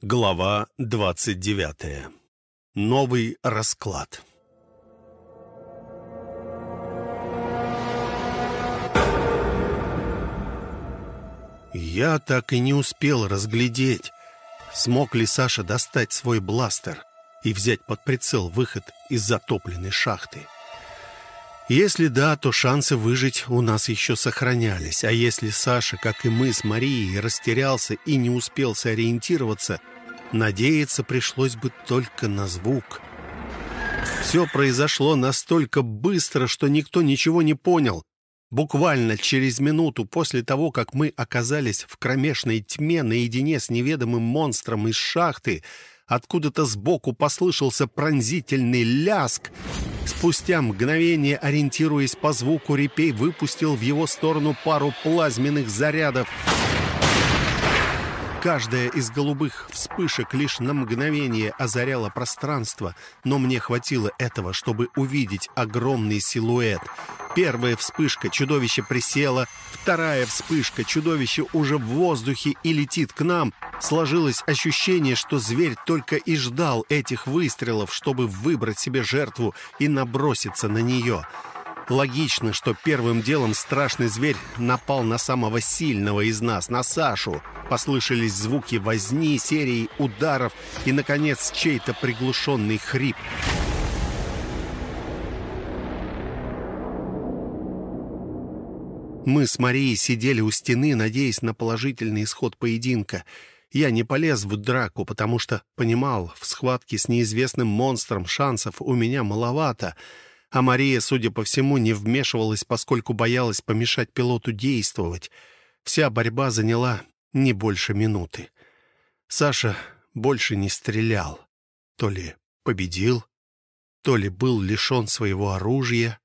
Глава 29. Новый расклад. Я так и не успел разглядеть, смог ли Саша достать свой бластер и взять под прицел выход из затопленной шахты. Если да, то шансы выжить у нас еще сохранялись, а если Саша, как и мы с Марией, растерялся и не успел сориентироваться, надеяться пришлось бы только на звук. Все произошло настолько быстро, что никто ничего не понял. Буквально через минуту после того, как мы оказались в кромешной тьме наедине с неведомым монстром из шахты, Откуда-то сбоку послышался пронзительный ляск. Спустя мгновение, ориентируясь по звуку, репей выпустил в его сторону пару плазменных зарядов. Каждая из голубых вспышек лишь на мгновение озаряла пространство, но мне хватило этого, чтобы увидеть огромный силуэт. Первая вспышка, чудовище присело, вторая вспышка, чудовище уже в воздухе и летит к нам. Сложилось ощущение, что зверь только и ждал этих выстрелов, чтобы выбрать себе жертву и наброситься на нее. Логично, что первым делом страшный зверь напал на самого сильного из нас, на Сашу. Послышались звуки возни, серии ударов и, наконец, чей-то приглушенный хрип. Мы с Марией сидели у стены, надеясь на положительный исход поединка. Я не полез в драку, потому что понимал, в схватке с неизвестным монстром шансов у меня маловато — а Мария, судя по всему, не вмешивалась, поскольку боялась помешать пилоту действовать. Вся борьба заняла не больше минуты. Саша больше не стрелял. То ли победил, то ли был лишен своего оружия.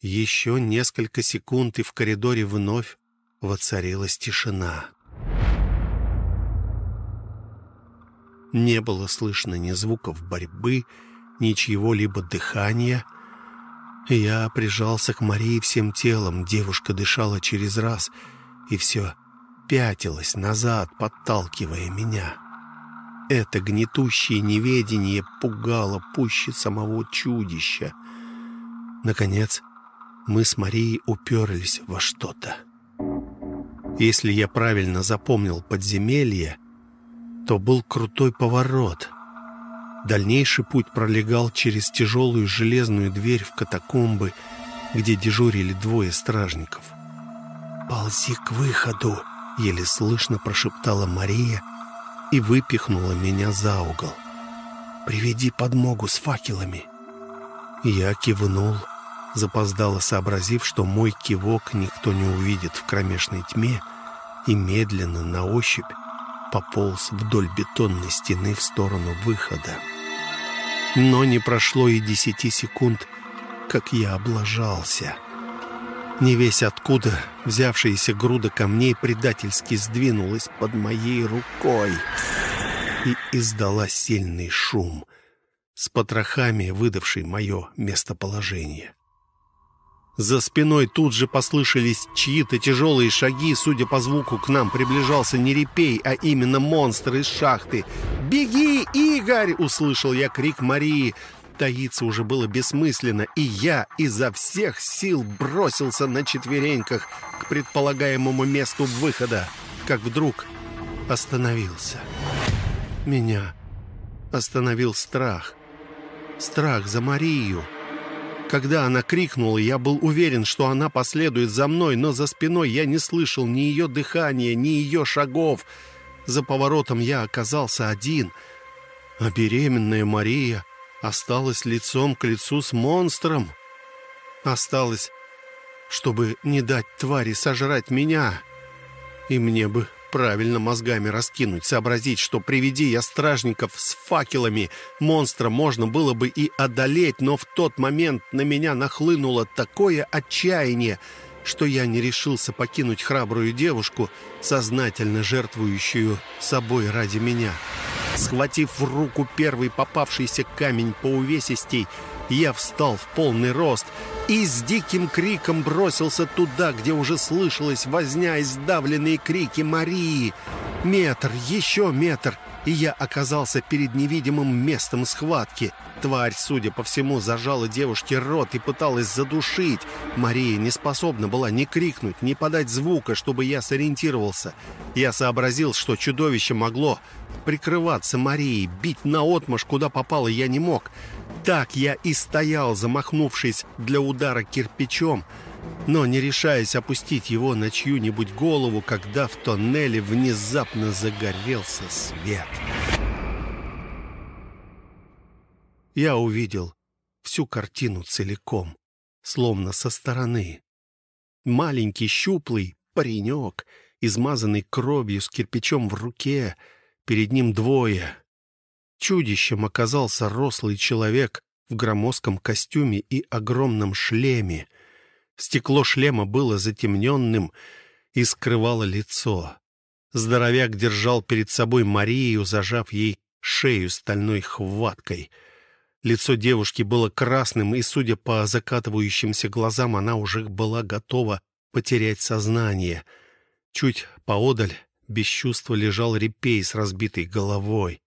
Еще несколько секунд, и в коридоре вновь воцарилась тишина. Не было слышно ни звуков борьбы, ничего либо дыхания. Я прижался к Марии всем телом, девушка дышала через раз, и все пятилось назад, подталкивая меня. Это гнетущее неведение пугало пуще самого чудища. Наконец, мы с Марией уперлись во что-то. Если я правильно запомнил подземелье, то был крутой поворот — Дальнейший путь пролегал через тяжелую железную дверь в катакомбы, где дежурили двое стражников. «Ползи к выходу!» — еле слышно прошептала Мария и выпихнула меня за угол. «Приведи подмогу с факелами!» Я кивнул, запоздало сообразив, что мой кивок никто не увидит в кромешной тьме, и медленно на ощупь пополз вдоль бетонной стены в сторону выхода. Но не прошло и десяти секунд, как я облажался. Не весь откуда взявшаяся груда камней предательски сдвинулась под моей рукой и издала сильный шум, с потрохами выдавший мое местоположение. За спиной тут же послышались чьи-то тяжелые шаги. Судя по звуку, к нам приближался не репей, а именно монстр из шахты. «Беги, Игорь!» — услышал я крик Марии. Таиться уже было бессмысленно, и я изо всех сил бросился на четвереньках к предполагаемому месту выхода, как вдруг остановился. Меня остановил страх. Страх за Марию. Когда она крикнула, я был уверен, что она последует за мной, но за спиной я не слышал ни ее дыхания, ни ее шагов. За поворотом я оказался один, а беременная Мария осталась лицом к лицу с монстром. Осталась, чтобы не дать твари сожрать меня. И мне бы правильно мозгами раскинуть, сообразить, что приведи я стражников с факелами, монстра можно было бы и одолеть, но в тот момент на меня нахлынуло такое отчаяние, что я не решился покинуть храбрую девушку, сознательно жертвующую собой ради меня. Схватив в руку первый попавшийся камень по увесистей, я встал в полный рост и с диким криком бросился туда, где уже слышалась возня и сдавленные крики Марии. Метр, еще метр, и я оказался перед невидимым местом схватки. Тварь, судя по всему, зажала девушке рот и пыталась задушить. Мария не способна была ни крикнуть, ни подать звука, чтобы я сориентировался. Я сообразил, что чудовище могло прикрываться Марией, бить наотмашь, куда попало я не мог. Так я и стоял, замахнувшись для удара кирпичом, но не решаясь опустить его на чью-нибудь голову, когда в тоннеле внезапно загорелся свет. Я увидел всю картину целиком, словно со стороны. Маленький щуплый паренек, измазанный кровью с кирпичом в руке, перед ним двое. Чудищем оказался рослый человек в громоздком костюме и огромном шлеме — Стекло шлема было затемненным и скрывало лицо. Здоровяк держал перед собой Марию, зажав ей шею стальной хваткой. Лицо девушки было красным, и, судя по закатывающимся глазам, она уже была готова потерять сознание. Чуть поодаль без чувства лежал репей с разбитой головой.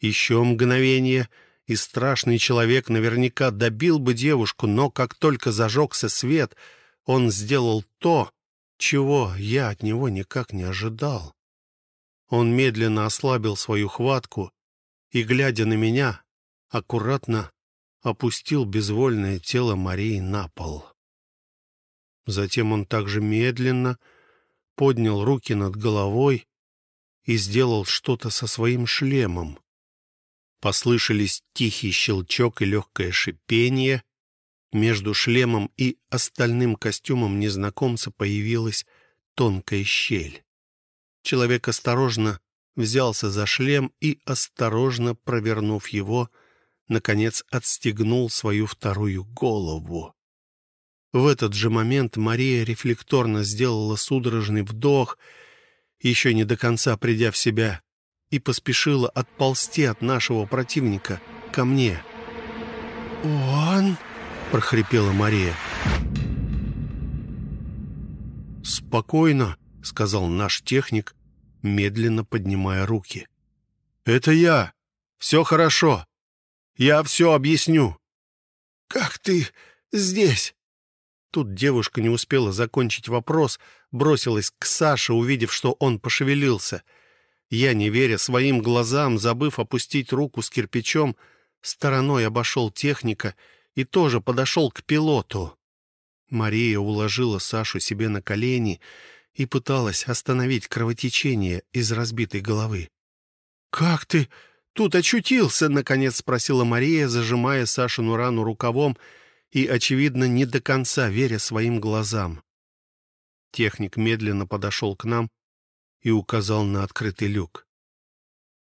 Еще мгновение — и страшный человек наверняка добил бы девушку, но как только зажегся свет, он сделал то, чего я от него никак не ожидал. Он медленно ослабил свою хватку и, глядя на меня, аккуратно опустил безвольное тело Марии на пол. Затем он также медленно поднял руки над головой и сделал что-то со своим шлемом. Послышались тихий щелчок и легкое шипение. Между шлемом и остальным костюмом незнакомца появилась тонкая щель. Человек осторожно взялся за шлем и, осторожно провернув его, наконец отстегнул свою вторую голову. В этот же момент Мария рефлекторно сделала судорожный вдох, еще не до конца придя в себя, и поспешила отползти от нашего противника ко мне. «Он?» — прохрипела Мария. «Спокойно», — сказал наш техник, медленно поднимая руки. «Это я. Все хорошо. Я все объясню». «Как ты здесь?» Тут девушка не успела закончить вопрос, бросилась к Саше, увидев, что он пошевелился — я, не веря своим глазам, забыв опустить руку с кирпичом, стороной обошел техника и тоже подошел к пилоту. Мария уложила Сашу себе на колени и пыталась остановить кровотечение из разбитой головы. «Как ты тут очутился?» — наконец спросила Мария, зажимая Сашину рану рукавом и, очевидно, не до конца веря своим глазам. Техник медленно подошел к нам и указал на открытый люк.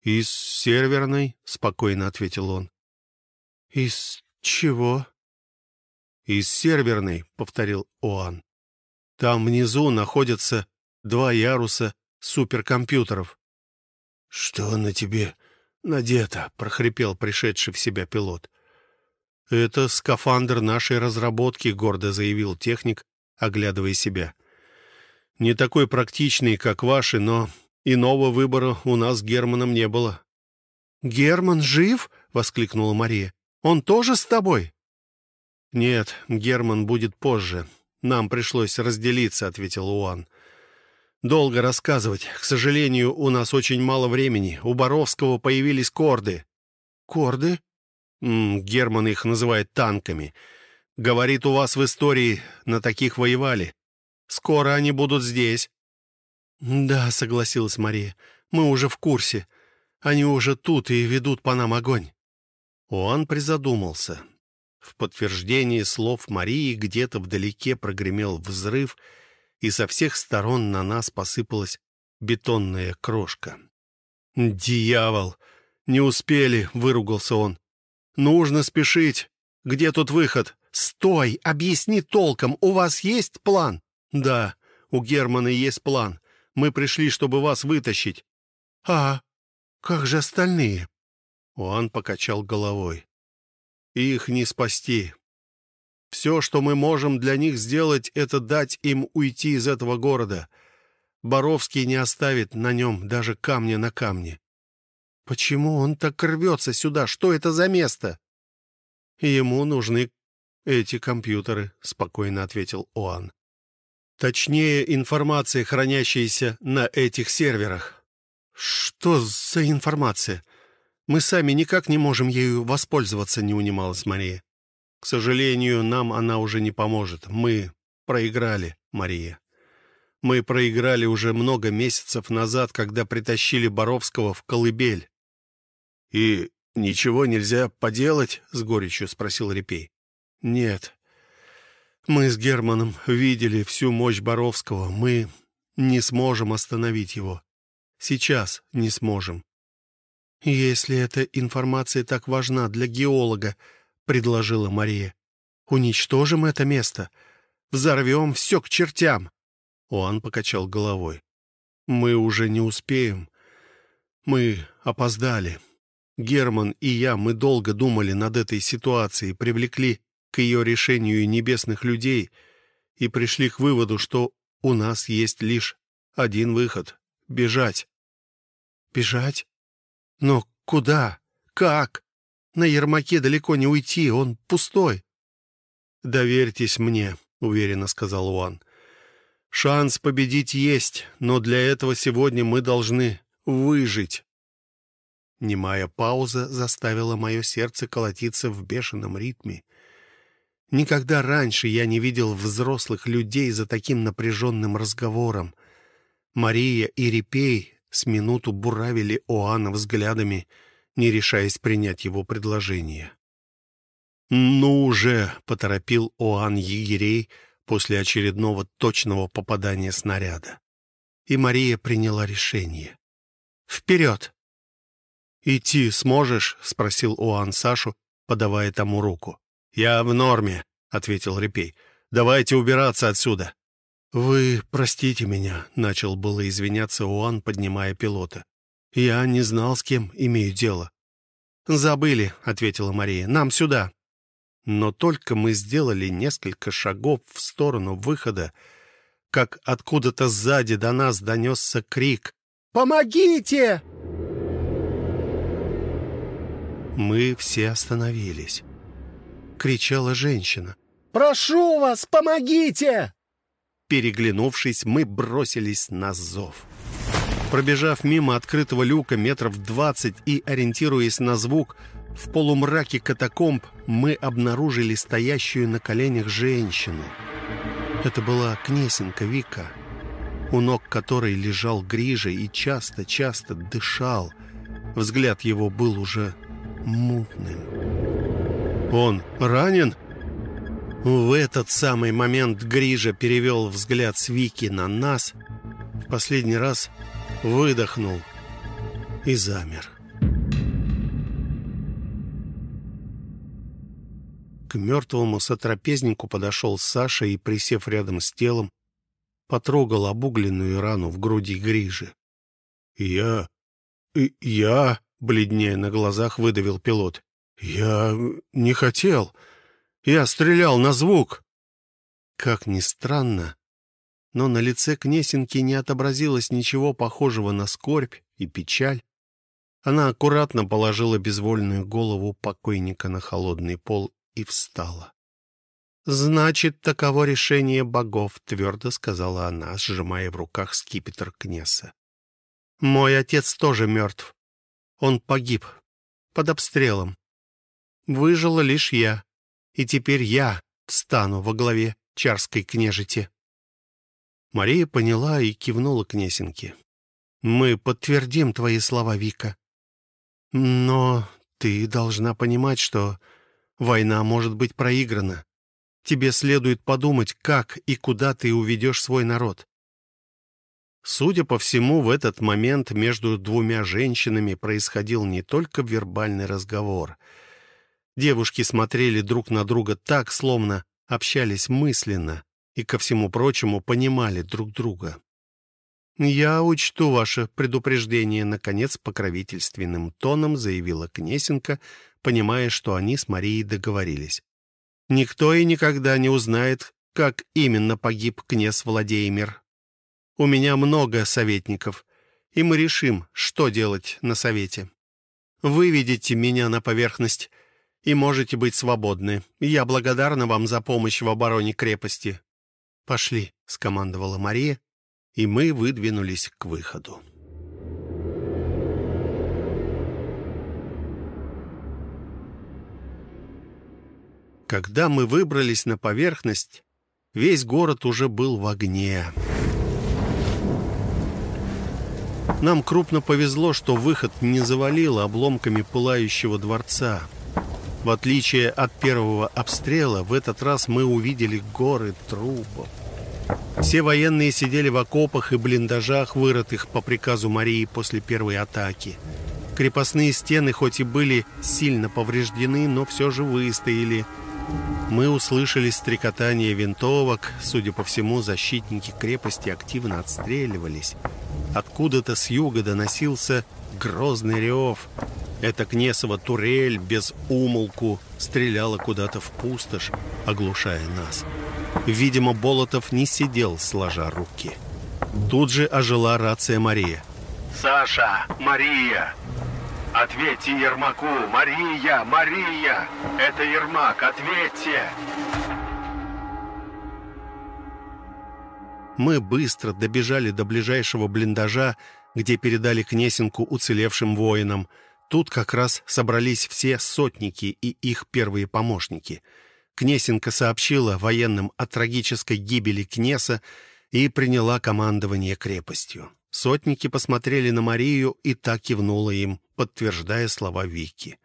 «Из серверной», — спокойно ответил он. «Из чего?» «Из серверной», — повторил Оан. «Там внизу находятся два яруса суперкомпьютеров». «Что на тебе надето?» — прохрипел пришедший в себя пилот. «Это скафандр нашей разработки», — гордо заявил техник, оглядывая себя. Не такой практичный, как ваши, но иного выбора у нас с Германом не было». «Герман жив?» — воскликнула Мария. «Он тоже с тобой?» «Нет, Герман будет позже. Нам пришлось разделиться», — ответил Уан. «Долго рассказывать. К сожалению, у нас очень мало времени. У Боровского появились корды». «Корды?» М -м, Герман их называет танками. Говорит, у вас в истории на таких воевали. Скоро они будут здесь». «Да», — согласилась Мария, — «мы уже в курсе. Они уже тут и ведут по нам огонь». Он призадумался. В подтверждении слов Марии где-то вдалеке прогремел взрыв, и со всех сторон на нас посыпалась бетонная крошка. «Дьявол! Не успели!» — выругался он. «Нужно спешить! Где тут выход?» «Стой! Объясни толком! У вас есть план?» «Да, у Германа есть план. Мы пришли, чтобы вас вытащить». «А как же остальные?» Он покачал головой. «Их не спасти. Все, что мы можем для них сделать, это дать им уйти из этого города. Боровский не оставит на нем даже камня на камне». Почему он так рвется сюда? Что это за место?» «Ему нужны эти компьютеры», — спокойно ответил Оан. «Точнее, информация, хранящаяся на этих серверах». «Что за информация? Мы сами никак не можем ею воспользоваться», — не унималась Мария. «К сожалению, нам она уже не поможет. Мы проиграли, Мария. Мы проиграли уже много месяцев назад, когда притащили Боровского в колыбель». «И ничего нельзя поделать?» — с горечью спросил Репей. «Нет. Мы с Германом видели всю мощь Боровского. Мы не сможем остановить его. Сейчас не сможем. «Если эта информация так важна для геолога», — предложила Мария, — «уничтожим это место. Взорвем все к чертям». Он покачал головой. «Мы уже не успеем. Мы опоздали. Герман и я, мы долго думали над этой ситуацией, привлекли к ее решению небесных людей и пришли к выводу, что у нас есть лишь один выход — бежать. Бежать? Но куда? Как? На Ермаке далеко не уйти, он пустой. «Доверьтесь мне», — уверенно сказал Уан. «Шанс победить есть, но для этого сегодня мы должны выжить». Немая пауза заставила мое сердце колотиться в бешеном ритме. Никогда раньше я не видел взрослых людей за таким напряженным разговором. Мария и Репей с минуту буравили Оана взглядами, не решаясь принять его предложение. «Ну уже!» — поторопил Оан егерей после очередного точного попадания снаряда. И Мария приняла решение. «Вперед!» «Идти сможешь?» — спросил Оан Сашу, подавая тому руку. «Я в норме», — ответил Репей. «Давайте убираться отсюда». «Вы простите меня», — начал было извиняться Уан, поднимая пилота. «Я не знал, с кем имею дело». «Забыли», — ответила Мария. «Нам сюда». Но только мы сделали несколько шагов в сторону выхода, как откуда-то сзади до нас донесся крик «Помогите!» Мы все остановились кричала женщина. «Прошу вас, помогите!» Переглянувшись, мы бросились на зов. Пробежав мимо открытого люка метров двадцать и ориентируясь на звук, в полумраке катакомб мы обнаружили стоящую на коленях женщину. Это была Кнесенко Вика, у ног которой лежал Грижа и часто-часто дышал. Взгляд его был уже мутным. «Он ранен?» В этот самый момент Грижа перевел взгляд с Вики на нас, в последний раз выдохнул и замер. К мертвому сотрапезнику подошел Саша и, присев рядом с телом, потрогал обугленную рану в груди Грижи. «Я... я...» — бледнее на глазах выдавил пилот. «Я не хотел. Я стрелял на звук». Как ни странно, но на лице Кнесинки не отобразилось ничего похожего на скорбь и печаль. Она аккуратно положила безвольную голову покойника на холодный пол и встала. «Значит, таково решение богов», — твердо сказала она, сжимая в руках скипетр Кнеса. «Мой отец тоже мертв. Он погиб под обстрелом. Выжила лишь я, и теперь я стану во главе чарской княжити». Мария поняла и кивнула князинке. «Мы подтвердим твои слова, Вика. Но ты должна понимать, что война может быть проиграна. Тебе следует подумать, как и куда ты уведешь свой народ». Судя по всему, в этот момент между двумя женщинами происходил не только вербальный разговор — Девушки смотрели друг на друга так, словно общались мысленно и, ко всему прочему, понимали друг друга. «Я учту ваше предупреждение», — наконец покровительственным тоном заявила Кнесенко, понимая, что они с Марией договорились. «Никто и никогда не узнает, как именно погиб князь Владимир. У меня много советников, и мы решим, что делать на совете». Выведите меня на поверхность и можете быть свободны. Я благодарна вам за помощь в обороне крепости». «Пошли», — скомандовала Мария, и мы выдвинулись к выходу. Когда мы выбрались на поверхность, весь город уже был в огне. Нам крупно повезло, что выход не завалило обломками пылающего дворца. В отличие от первого обстрела, в этот раз мы увидели горы трупов. Все военные сидели в окопах и блиндажах, вырытых по приказу Марии после первой атаки. Крепостные стены хоть и были сильно повреждены, но все же выстояли – мы услышали стрекотание винтовок. Судя по всему, защитники крепости активно отстреливались. Откуда-то с юга доносился грозный рев. Эта Кнесова турель без умолку стреляла куда-то в пустошь, оглушая нас. Видимо, Болотов не сидел, сложа руки. Тут же ожила рация Мария. «Саша! Мария! Ответьте Ермаку! Мария! Мария! Это Ермак! Ответьте!» Мы быстро добежали до ближайшего блиндажа, где передали Кнесинку уцелевшим воинам. Тут как раз собрались все сотники и их первые помощники. Кнесинка сообщила военным о трагической гибели Кнеса и приняла командование крепостью. Сотники посмотрели на Марию и так кивнула им, подтверждая слова Вики.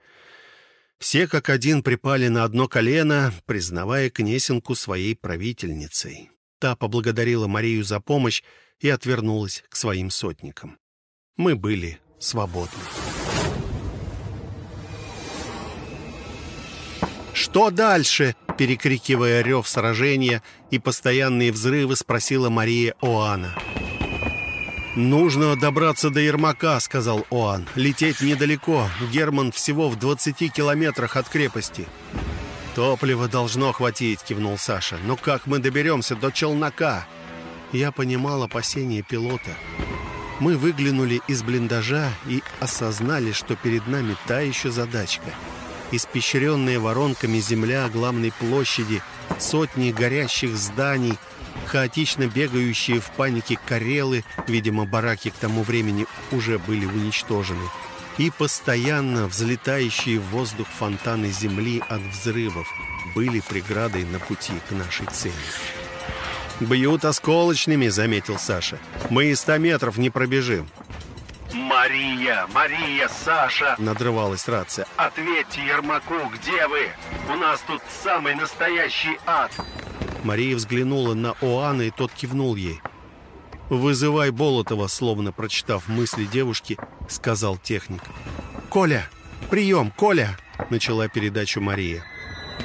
Все как один припали на одно колено, признавая Кнесинку своей правительницей. Та поблагодарила Марию за помощь и отвернулась к своим сотникам. Мы были свободны. «Что дальше?» — перекрикивая рев сражения и постоянные взрывы, спросила Мария Оана. «Нужно добраться до Ермака», — сказал Оан. «Лететь недалеко. Герман всего в 20 километрах от крепости». «Топлива должно хватить», — кивнул Саша. «Но как мы доберемся до Челнока?» Я понимал опасения пилота. Мы выглянули из блиндажа и осознали, что перед нами та еще задачка. Испещренная воронками земля главной площади, сотни горящих зданий — хаотично бегающие в панике карелы, видимо, бараки к тому времени уже были уничтожены, и постоянно взлетающие в воздух фонтаны земли от взрывов были преградой на пути к нашей цели. «Бьют осколочными», — заметил Саша. «Мы и ста метров не пробежим». «Мария! Мария! Саша!» — надрывалась рация. «Ответьте Ермаку, где вы? У нас тут самый настоящий ад!» Мария взглянула на Оана, и тот кивнул ей. «Вызывай Болотова», словно прочитав мысли девушки, сказал техник. «Коля! Прием! Коля!» начала передачу Мария.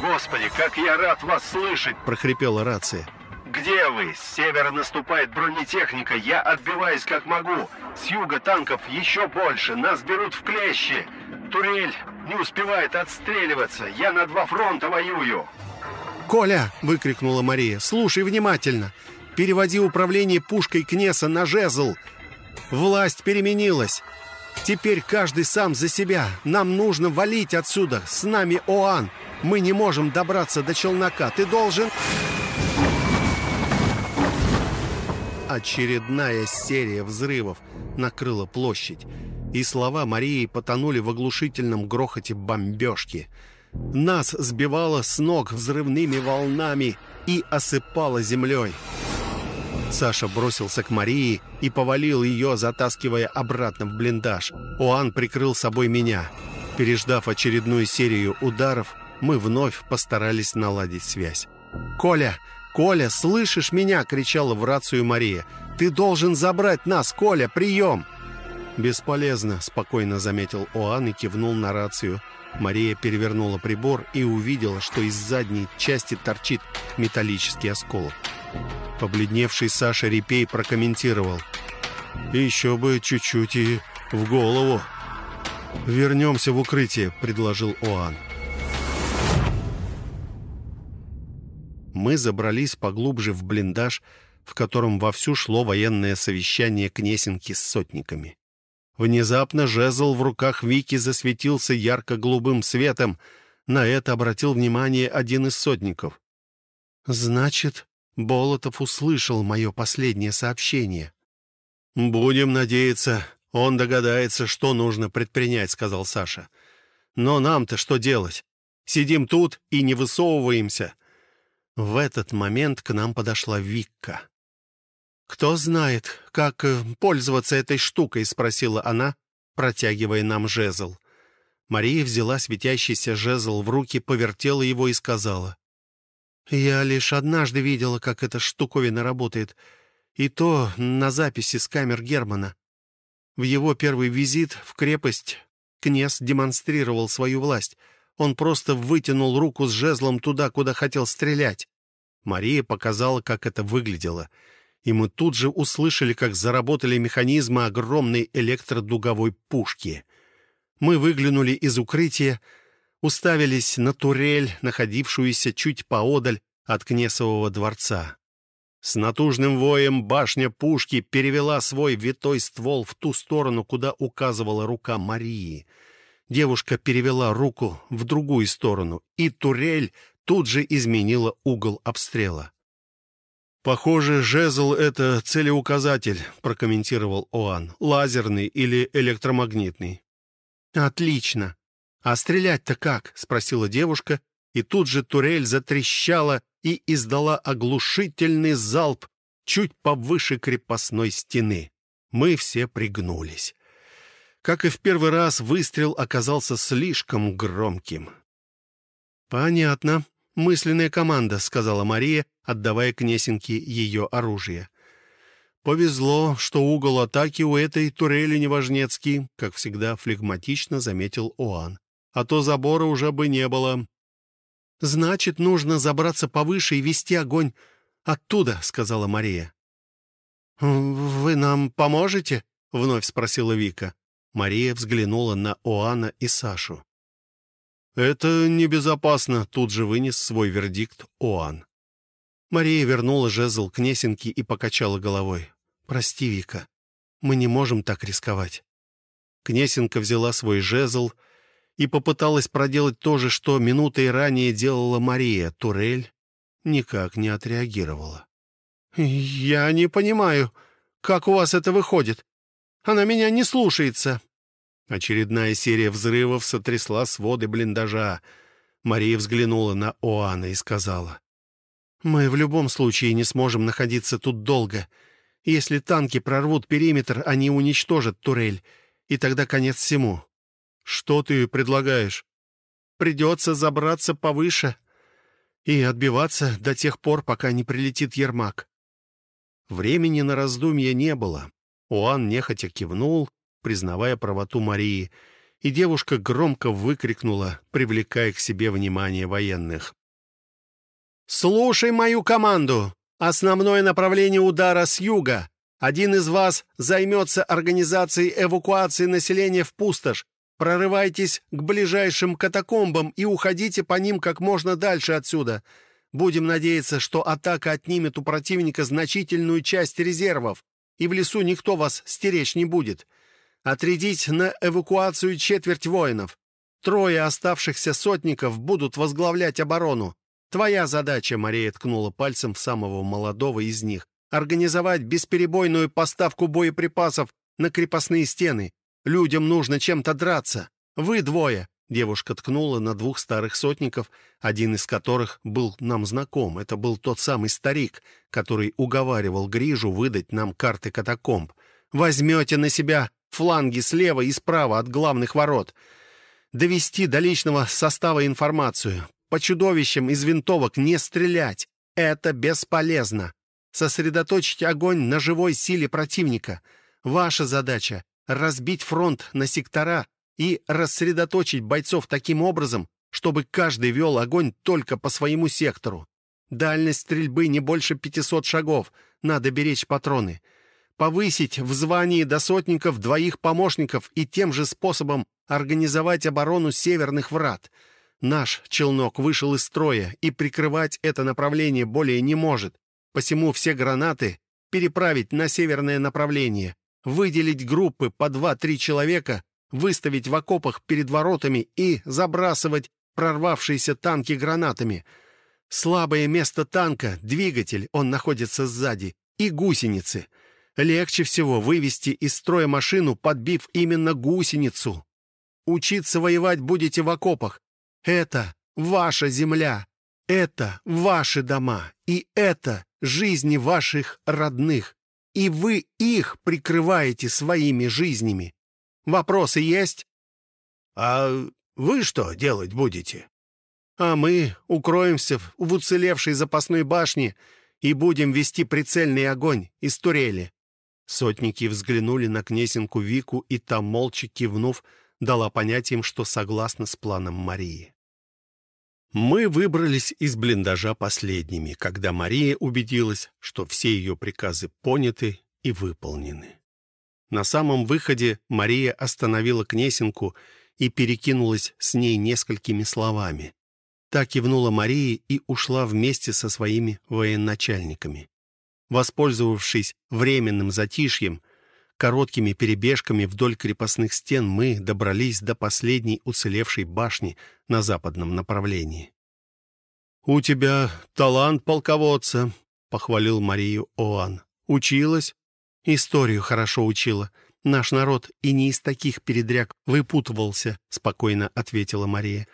«Господи, как я рад вас слышать!» прохрипела рация. «Где вы? С севера наступает бронетехника. Я отбиваюсь как могу. С юга танков еще больше. Нас берут в клещи. Турель не успевает отстреливаться. Я на два фронта воюю». «Коля!» — выкрикнула Мария. «Слушай внимательно. Переводи управление пушкой Кнеса на жезл. Власть переменилась. Теперь каждый сам за себя. Нам нужно валить отсюда. С нами Оан. Мы не можем добраться до челнока. Ты должен...» Очередная серия взрывов накрыла площадь, и слова Марии потонули в оглушительном грохоте бомбежки — нас сбивало с ног взрывными волнами и осыпало землей. Саша бросился к Марии и повалил ее, затаскивая обратно в блиндаж. Оан прикрыл собой меня. Переждав очередную серию ударов, мы вновь постарались наладить связь. «Коля! Коля, слышишь меня?» — кричала в рацию Мария. «Ты должен забрать нас, Коля! Прием!» «Бесполезно», — спокойно заметил Оан и кивнул на рацию. Мария перевернула прибор и увидела, что из задней части торчит металлический осколок. Побледневший Саша Репей прокомментировал. «Еще бы чуть-чуть и в голову». «Вернемся в укрытие», — предложил Оан. Мы забрались поглубже в блиндаж, в котором вовсю шло военное совещание Кнесинки с сотниками. Внезапно жезл в руках Вики засветился ярко-голубым светом. На это обратил внимание один из сотников. «Значит, Болотов услышал мое последнее сообщение». «Будем надеяться, он догадается, что нужно предпринять», — сказал Саша. «Но нам-то что делать? Сидим тут и не высовываемся». В этот момент к нам подошла Викка. «Кто знает, как э, пользоваться этой штукой?» — спросила она, протягивая нам жезл. Мария взяла светящийся жезл в руки, повертела его и сказала. «Я лишь однажды видела, как эта штуковина работает, и то на записи с камер Германа. В его первый визит в крепость князь демонстрировал свою власть. Он просто вытянул руку с жезлом туда, куда хотел стрелять. Мария показала, как это выглядело — и мы тут же услышали, как заработали механизмы огромной электродуговой пушки. Мы выглянули из укрытия, уставились на турель, находившуюся чуть поодаль от Кнесового дворца. С натужным воем башня пушки перевела свой витой ствол в ту сторону, куда указывала рука Марии. Девушка перевела руку в другую сторону, и турель тут же изменила угол обстрела. «Похоже, жезл — это целеуказатель», — прокомментировал Оан. «Лазерный или электромагнитный». «Отлично. А стрелять-то как?» — спросила девушка, и тут же турель затрещала и издала оглушительный залп чуть повыше крепостной стены. Мы все пригнулись. Как и в первый раз, выстрел оказался слишком громким. «Понятно. Мысленная команда», — сказала Мария, отдавая Кнесинке ее оружие. «Повезло, что угол атаки у этой турели неважнецкий», как всегда флегматично заметил Оан. «А то забора уже бы не было». «Значит, нужно забраться повыше и вести огонь оттуда», — сказала Мария. «Вы нам поможете?» — вновь спросила Вика. Мария взглянула на Оана и Сашу. «Это небезопасно», — тут же вынес свой вердикт Оан. Мария вернула жезл к Несенке и покачала головой. «Прости, Вика, мы не можем так рисковать». Кнесенка взяла свой жезл и попыталась проделать то же, что минутой ранее делала Мария. Турель никак не отреагировала. «Я не понимаю, как у вас это выходит? Она меня не слушается». Очередная серия взрывов сотрясла своды блиндажа. Мария взглянула на Оана и сказала. Мы в любом случае не сможем находиться тут долго. Если танки прорвут периметр, они уничтожат турель, и тогда конец всему. Что ты предлагаешь? Придется забраться повыше и отбиваться до тех пор, пока не прилетит Ермак. Времени на раздумья не было. Уан нехотя кивнул, признавая правоту Марии, и девушка громко выкрикнула, привлекая к себе внимание военных. «Слушай мою команду! Основное направление удара с юга. Один из вас займется организацией эвакуации населения в пустошь. Прорывайтесь к ближайшим катакомбам и уходите по ним как можно дальше отсюда. Будем надеяться, что атака отнимет у противника значительную часть резервов, и в лесу никто вас стеречь не будет. Отрядить на эвакуацию четверть воинов. Трое оставшихся сотников будут возглавлять оборону. Твоя задача, Мария ткнула пальцем в самого молодого из них, организовать бесперебойную поставку боеприпасов на крепостные стены. Людям нужно чем-то драться. Вы двое. Девушка ткнула на двух старых сотников, один из которых был нам знаком. Это был тот самый старик, который уговаривал Грижу выдать нам карты катакомб. Возьмете на себя фланги слева и справа от главных ворот. Довести до личного состава информацию. По чудовищам из винтовок не стрелять. Это бесполезно. Сосредоточить огонь на живой силе противника. Ваша задача — разбить фронт на сектора и рассредоточить бойцов таким образом, чтобы каждый вел огонь только по своему сектору. Дальность стрельбы не больше 500 шагов. Надо беречь патроны. Повысить в звании до сотников двоих помощников и тем же способом организовать оборону северных врат — Наш челнок вышел из строя и прикрывать это направление более не может. Посему все гранаты переправить на северное направление. выделить группы по два-три человека, выставить в окопах перед воротами и забрасывать прорвавшиеся танки гранатами. Слабое место танка — двигатель, он находится сзади, и гусеницы. Легче всего вывести из строя машину, подбив именно гусеницу. Учиться воевать будете в окопах. Это ваша земля. Это ваши дома. И это жизни ваших родных. И вы их прикрываете своими жизнями. Вопросы есть? А вы что делать будете? А мы укроемся в уцелевшей запасной башне и будем вести прицельный огонь из турели. Сотники взглянули на князинку Вику, и та, молча кивнув, дала понять им, что согласна с планом Марии. Мы выбрались из блиндажа последними, когда Мария убедилась, что все ее приказы поняты и выполнены. На самом выходе Мария остановила Кнесинку и перекинулась с ней несколькими словами. Та кивнула Марии и ушла вместе со своими военачальниками. Воспользовавшись временным затишьем, короткими перебежками вдоль крепостных стен мы добрались до последней уцелевшей башни на западном направлении. «У тебя талант полководца», — похвалил Марию Оан. «Училась?» «Историю хорошо учила. Наш народ и не из таких передряг выпутывался», — спокойно ответила Мария.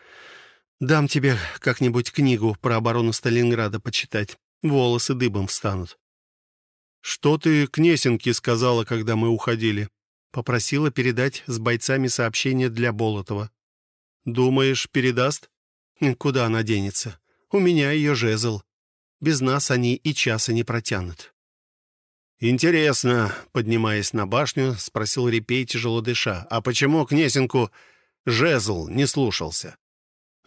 «Дам тебе как-нибудь книгу про оборону Сталинграда почитать. Волосы дыбом встанут». «Что ты Кнесинке сказала, когда мы уходили?» Попросила передать с бойцами сообщение для Болотова. «Думаешь, передаст?» «Куда она денется? У меня ее жезл. Без нас они и часа не протянут». «Интересно», — поднимаясь на башню, спросил Репей, тяжело дыша, «а почему Кнесинку жезл не слушался?»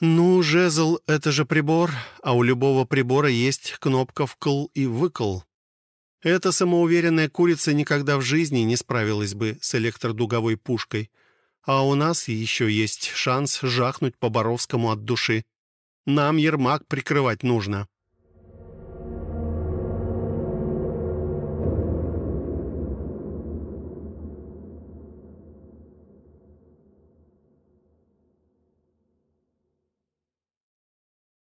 «Ну, жезл — это же прибор, а у любого прибора есть кнопка «вкл» и «выкл». Эта самоуверенная курица никогда в жизни не справилась бы с электродуговой пушкой. А у нас еще есть шанс жахнуть по Боровскому от души. Нам Ермак прикрывать нужно.